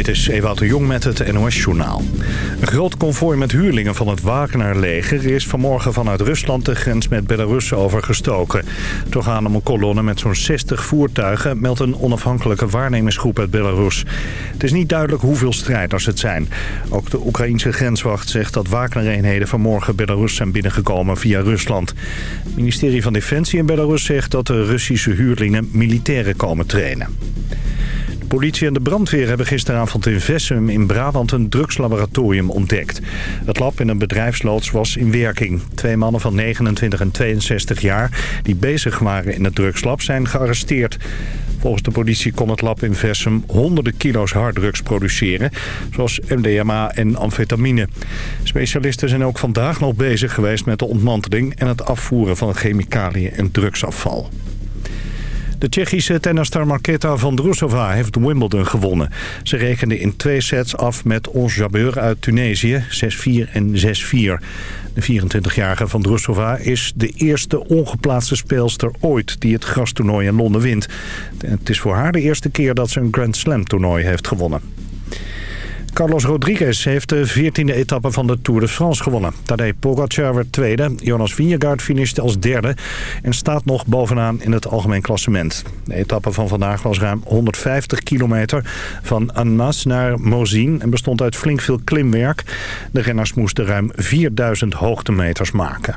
Dit is Ewout de Jong met het NOS-journaal. Een groot konvooi met huurlingen van het Wagner-leger... is vanmorgen vanuit Rusland de grens met Belarus overgestoken. Het gaan om een kolonne met zo'n 60 voertuigen... meldt een onafhankelijke waarnemingsgroep uit Belarus. Het is niet duidelijk hoeveel strijders het zijn. Ook de Oekraïense grenswacht zegt dat Wagner-eenheden... vanmorgen Belarus zijn binnengekomen via Rusland. Het ministerie van Defensie in Belarus zegt dat de Russische huurlingen... militairen komen trainen politie en de brandweer hebben gisteravond in Vessum in Brabant een drugslaboratorium ontdekt. Het lab in een bedrijfsloods was in werking. Twee mannen van 29 en 62 jaar die bezig waren in het drugslab zijn gearresteerd. Volgens de politie kon het lab in Vessum honderden kilo's harddrugs produceren, zoals MDMA en amfetamine. Specialisten zijn ook vandaag nog bezig geweest met de ontmanteling en het afvoeren van chemicaliën en drugsafval. De Tsjechische tennisster Marketa Vondrousova heeft Wimbledon gewonnen. Ze rekende in twee sets af met Ons Jabeur uit Tunesië, 6-4 en 6-4. De 24-jarige Vondrousova is de eerste ongeplaatste speelster ooit die het grastoernooi in Londen wint. Het is voor haar de eerste keer dat ze een Grand Slam toernooi heeft gewonnen. Carlos Rodriguez heeft de 14e etappe van de Tour de France gewonnen. Tadej Pogacar werd tweede, Jonas Vingegaard finishte als derde... en staat nog bovenaan in het algemeen klassement. De etappe van vandaag was ruim 150 kilometer van Annemasse naar Mozin... en bestond uit flink veel klimwerk. De renners moesten ruim 4000 hoogtemeters maken.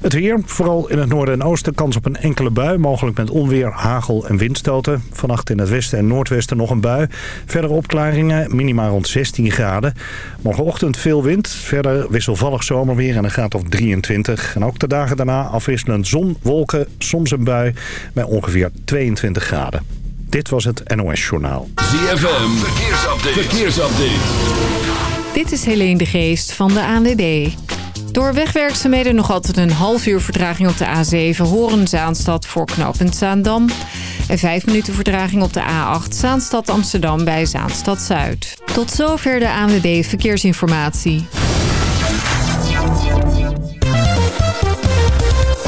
Het weer, vooral in het noorden en oosten, kans op een enkele bui. Mogelijk met onweer, hagel en windstoten. Vannacht in het westen en noordwesten nog een bui. Verder opklaringen, minimaal rond 16 graden. Morgenochtend veel wind. Verder wisselvallig zomerweer en een graad of 23. En ook de dagen daarna afwisselend zon, wolken, soms een bui bij ongeveer 22 graden. Dit was het NOS Journaal. ZFM, verkeersupdate. verkeersupdate. Dit is Helene de Geest van de ANWB. Door wegwerkzaamheden nog altijd een half uur vertraging op de A7 Horen-Zaanstad voor knooppunt Zaandam. En vijf minuten vertraging op de A8 Zaanstad Amsterdam bij Zaanstad Zuid. Tot zover de ANWB Verkeersinformatie.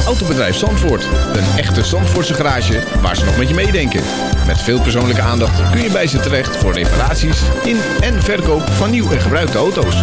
Autobedrijf Zandvoort. Een echte Zandvoortse garage waar ze nog met je meedenken. Met veel persoonlijke aandacht kun je bij ze terecht voor reparaties in en verkoop van nieuw en gebruikte auto's.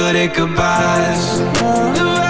good at goodbyes.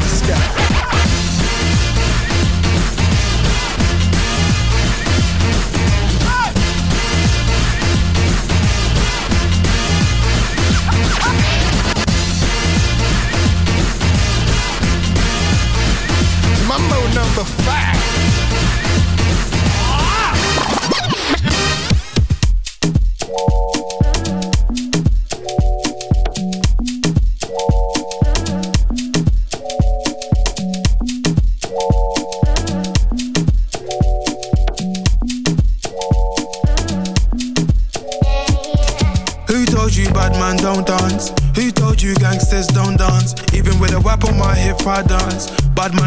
The sky. Number five.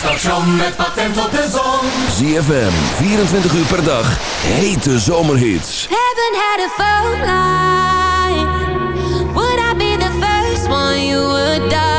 station met patent op de zon. ZFM, 24 uur per dag, hete zomerhits. Heaven had a phone line. Would I be the first one you would die?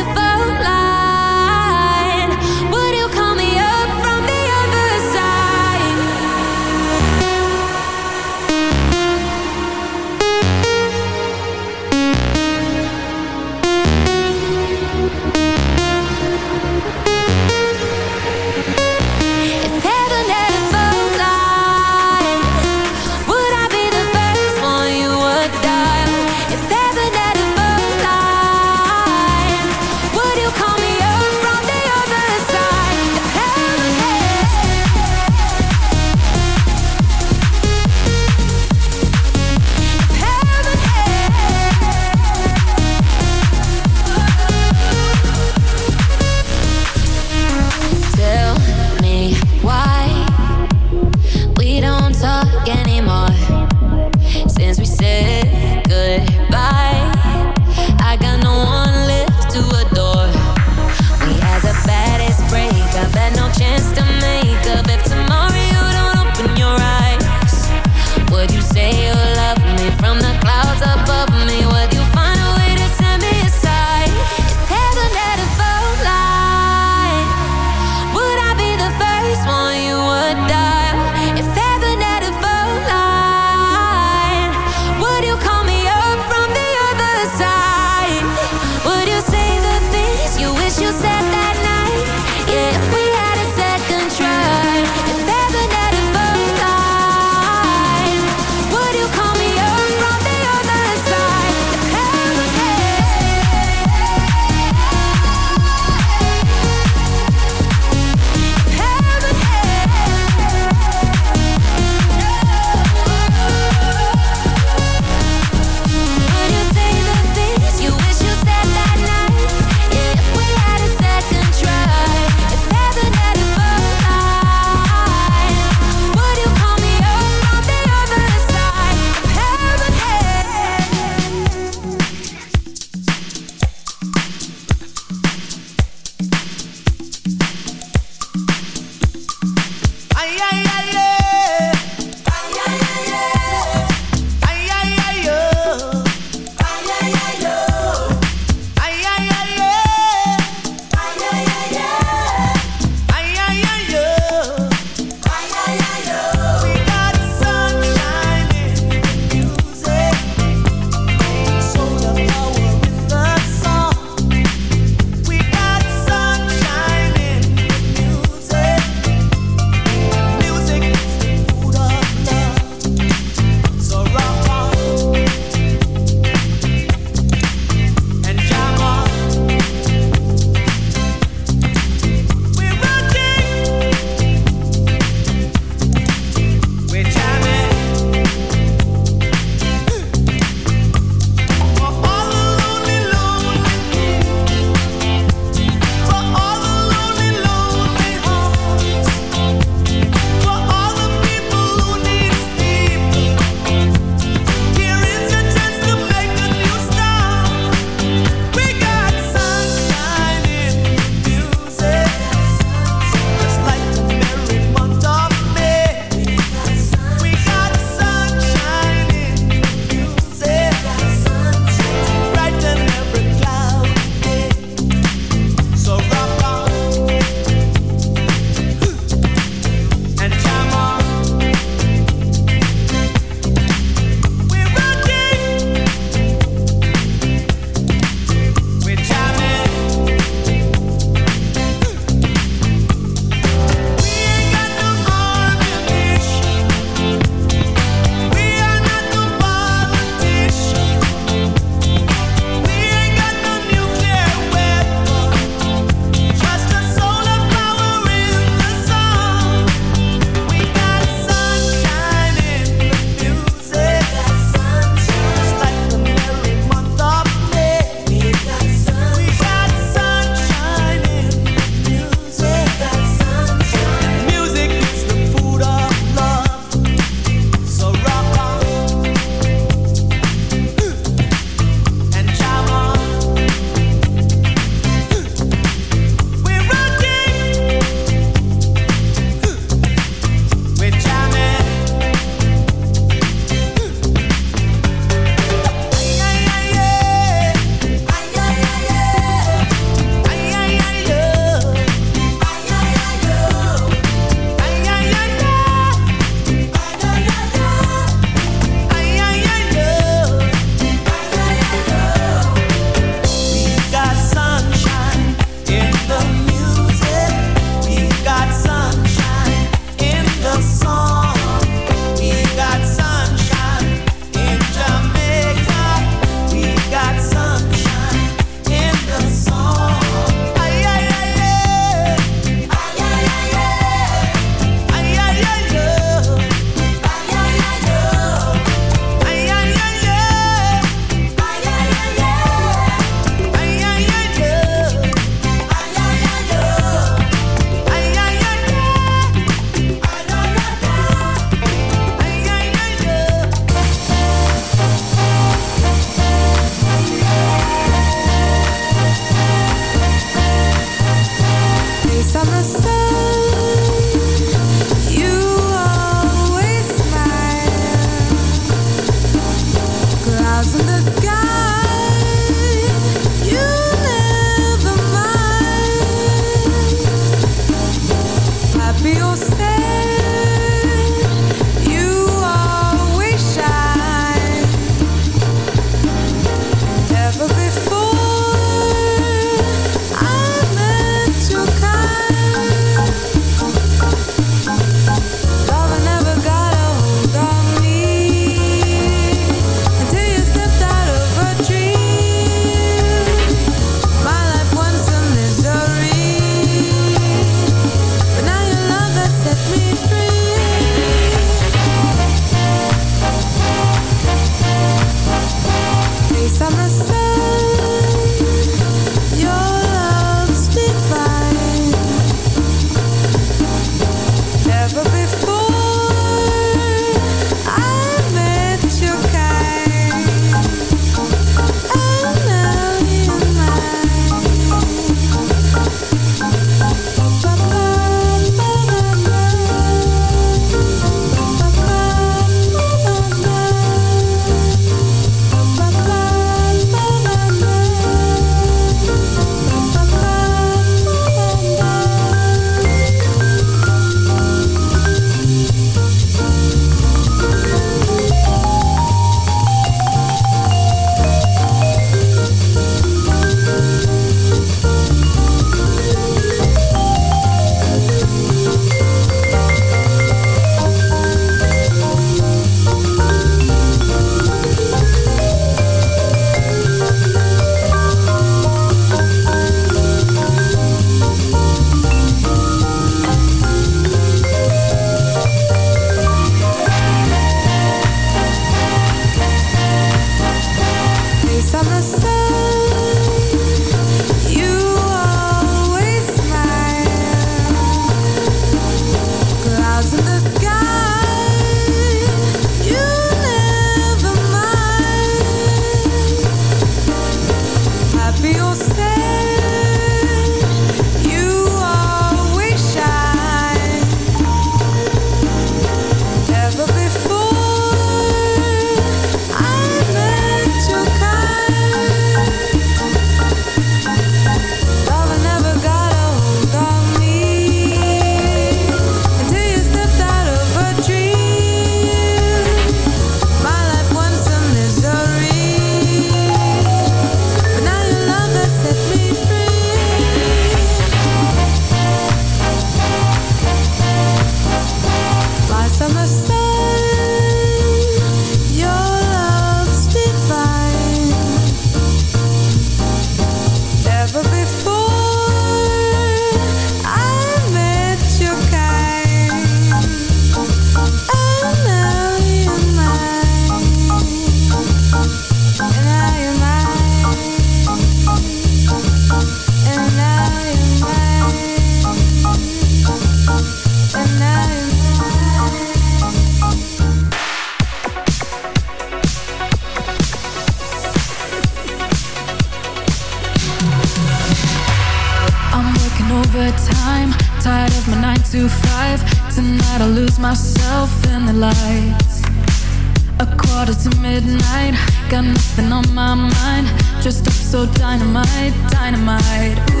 dynamite.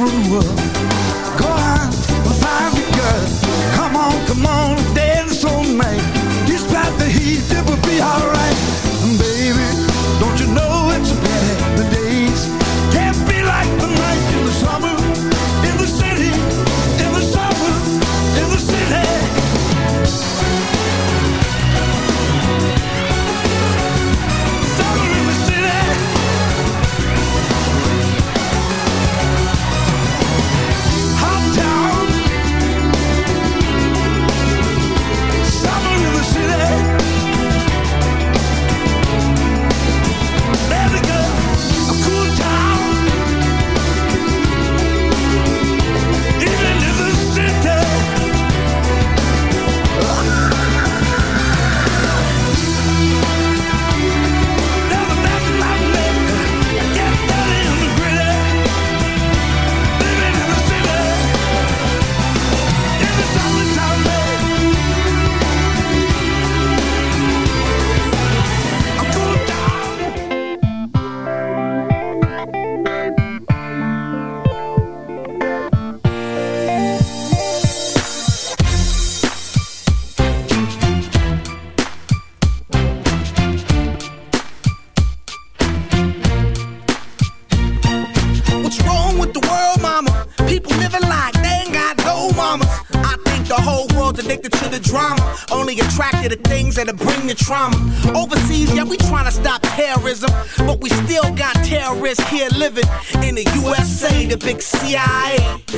It's a CIA.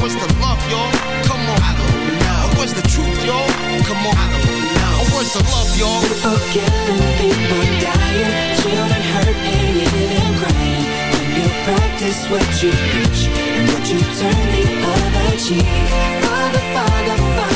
What's the love, y'all? Come on. I don't know. Where's the truth, y'all? Come on. I don't know. Where's the love, y'all? People killing, people dying, children hurt and you crying. When you practice what you preach and what you turn the other cheek. Father, Father, Father,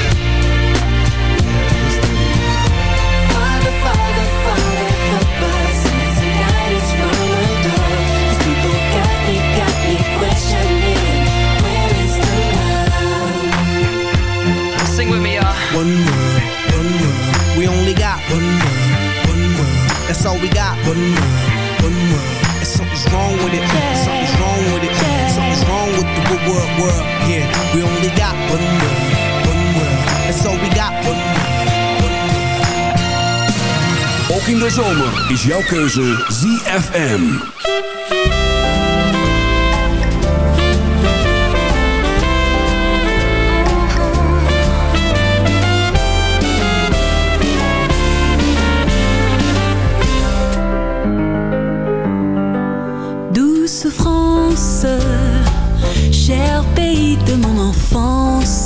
One world, one world. We only got one world, one world. That's all we got. One world, one world. And something's wrong with it. Something's wrong with it. Something's wrong with the wo- world, world. Yeah, we only got one world, one world. That's all we got. One world. Ook in de zomer is jouw keuze ZFM.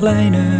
kleine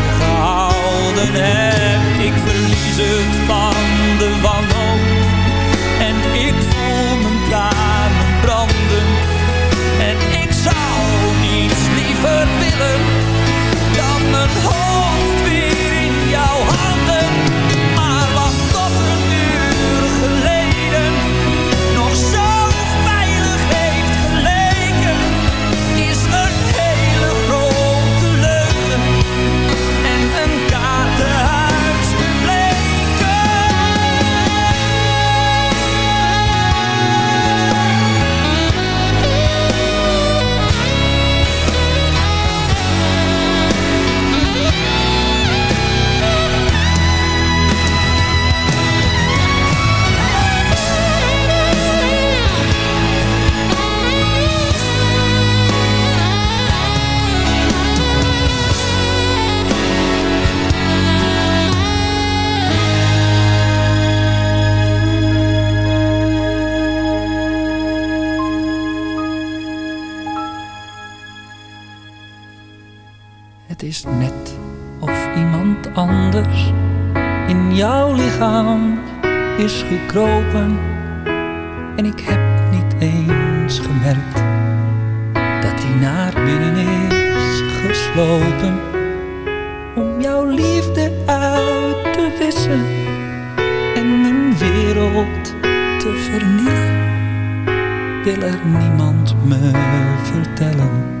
gehouden hebt. Ik verlies het van de wanhoop anders in jouw lichaam is gekropen. En ik heb niet eens gemerkt dat hij naar binnen is geslopen. Om jouw liefde uit te wissen en mijn wereld te vernielen. Wil er niemand me vertellen